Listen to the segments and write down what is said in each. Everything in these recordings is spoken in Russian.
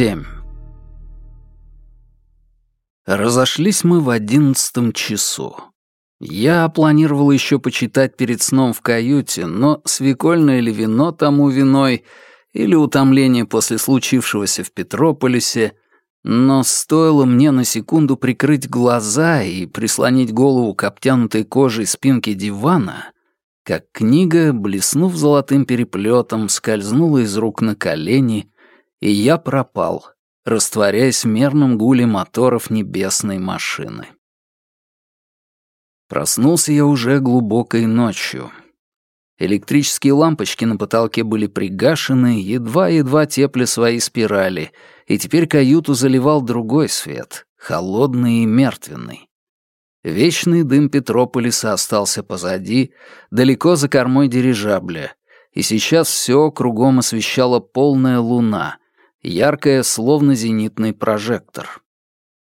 Семь. Разошлись мы в одиннадцатом часу. Я планировал еще почитать перед сном в каюте, но свекольное ли вино тому виной, или утомление после случившегося в Петрополисе, но стоило мне на секунду прикрыть глаза и прислонить голову к обтянутой кожей спинке дивана, как книга, блеснув золотым переплетом, скользнула из рук на колени, и я пропал, растворяясь в мерном гуле моторов небесной машины. Проснулся я уже глубокой ночью. Электрические лампочки на потолке были пригашены, едва-едва тепли свои спирали, и теперь каюту заливал другой свет, холодный и мертвенный. Вечный дым Петрополиса остался позади, далеко за кормой дирижабля, и сейчас все кругом освещала полная луна, яркая, словно зенитный прожектор.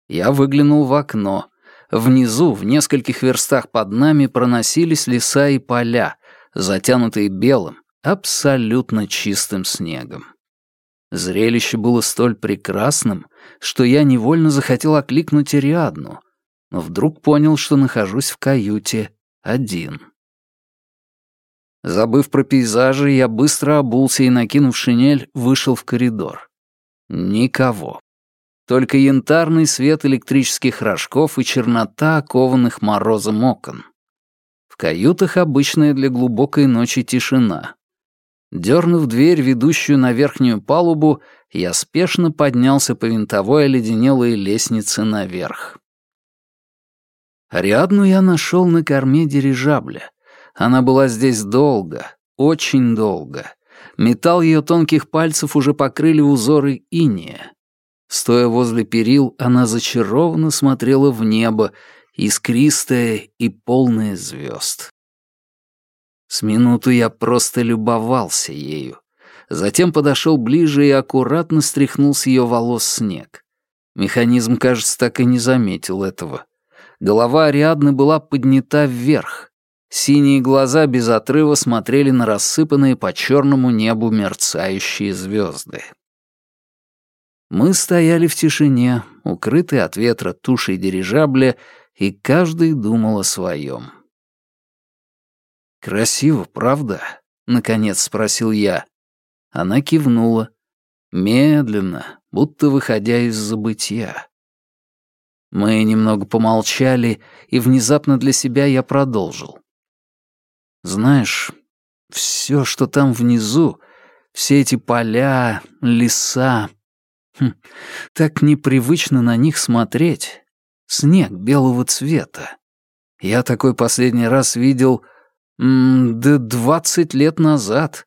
Я выглянул в окно. Внизу, в нескольких верстах под нами, проносились леса и поля, затянутые белым, абсолютно чистым снегом. Зрелище было столь прекрасным, что я невольно захотел окликнуть Ариадну, но вдруг понял, что нахожусь в каюте один. Забыв про пейзажи, я быстро обулся и, накинув шинель, вышел в коридор. Никого. Только янтарный свет электрических рожков и чернота окованных морозом окон. В каютах обычная для глубокой ночи тишина. Дернув дверь, ведущую на верхнюю палубу, я спешно поднялся по винтовой оледенелой лестнице наверх. Ариадну я нашел на корме дирижабля. Она была здесь долго, очень долго. Металл ее тонких пальцев уже покрыли узоры иния. Стоя возле перил, она зачарованно смотрела в небо, искристое и полное звезд. С минуту я просто любовался ею. Затем подошел ближе и аккуратно стряхнул с ее волос снег. Механизм, кажется, так и не заметил этого. Голова Ариадны была поднята вверх. Синие глаза без отрыва смотрели на рассыпанные по черному небу мерцающие звезды. Мы стояли в тишине, укрытые от ветра тушей дирижабля, и каждый думал о своем. «Красиво, правда?» — наконец спросил я. Она кивнула. Медленно, будто выходя из забытия. Мы немного помолчали, и внезапно для себя я продолжил. Знаешь, все, что там внизу, все эти поля, леса, хм, так непривычно на них смотреть. Снег белого цвета. Я такой последний раз видел, да двадцать лет назад,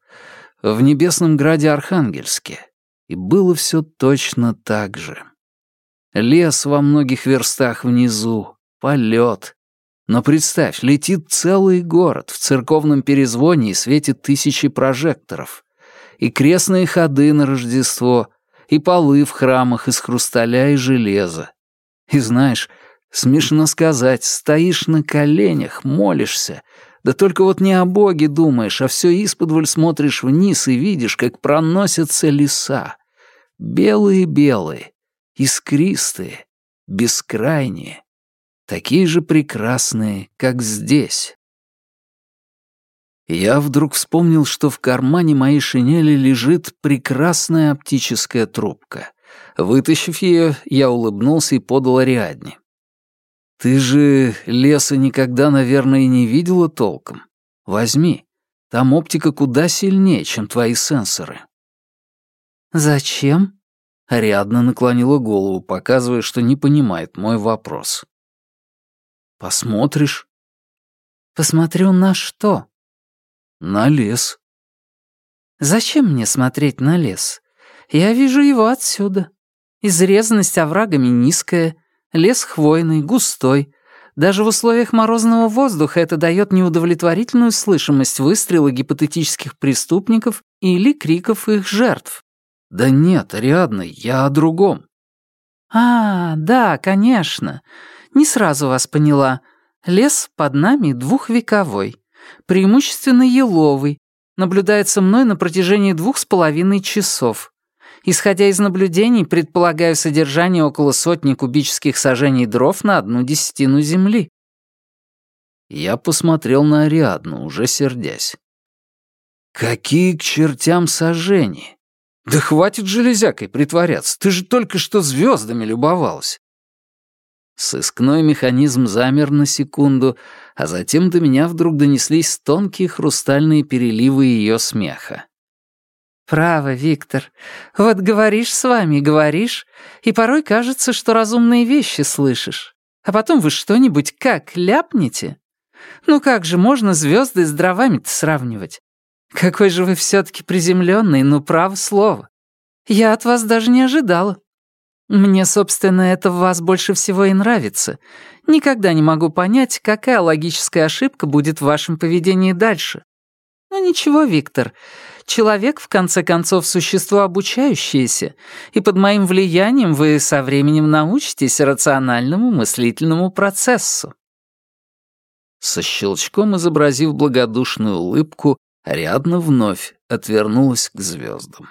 в небесном граде Архангельске. И было все точно так же. Лес во многих верстах внизу, полет, но представь, летит целый город в церковном перезвоне и светит тысячи прожекторов. И крестные ходы на Рождество, и полы в храмах из хрусталя и железа. И знаешь, смешно сказать, стоишь на коленях, молишься, да только вот не о Боге думаешь, а все исподволь смотришь вниз и видишь, как проносятся леса. Белые-белые, искристые, бескрайние такие же прекрасные, как здесь. Я вдруг вспомнил, что в кармане моей шинели лежит прекрасная оптическая трубка. Вытащив ее, я улыбнулся и подал Ариадне. «Ты же леса никогда, наверное, не видела толком. Возьми. Там оптика куда сильнее, чем твои сенсоры». «Зачем?» Ариадна наклонила голову, показывая, что не понимает мой вопрос. Посмотришь?» «Посмотрю на что?» «На лес». «Зачем мне смотреть на лес? Я вижу его отсюда. Изрезанность оврагами низкая, лес хвойный, густой. Даже в условиях морозного воздуха это дает неудовлетворительную слышимость выстрела гипотетических преступников или криков их жертв». «Да нет, Ариадна, я о другом». «А, да, конечно. Не сразу вас поняла. Лес под нами двухвековой, преимущественно еловый, наблюдается мной на протяжении двух с половиной часов. Исходя из наблюдений, предполагаю содержание около сотни кубических сажений дров на одну десятину земли. Я посмотрел на Ариадну, уже сердясь. Какие к чертям сажения? Да хватит железякой притворяться, ты же только что звездами любовалась. Сыскной механизм замер на секунду, а затем до меня вдруг донеслись тонкие хрустальные переливы ее смеха. «Право, Виктор. Вот говоришь с вами, говоришь, и порой кажется, что разумные вещи слышишь. А потом вы что-нибудь как ляпнете? Ну как же можно звезды с дровами-то сравнивать? Какой же вы все-таки приземленный, ну право слово. Я от вас даже не ожидала. Мне, собственно, это в вас больше всего и нравится. Никогда не могу понять, какая логическая ошибка будет в вашем поведении дальше. Ну ничего, Виктор, человек, в конце концов, существо обучающееся, и под моим влиянием вы со временем научитесь рациональному мыслительному процессу. Со щелчком изобразив благодушную улыбку, Ариадна вновь отвернулась к звездам.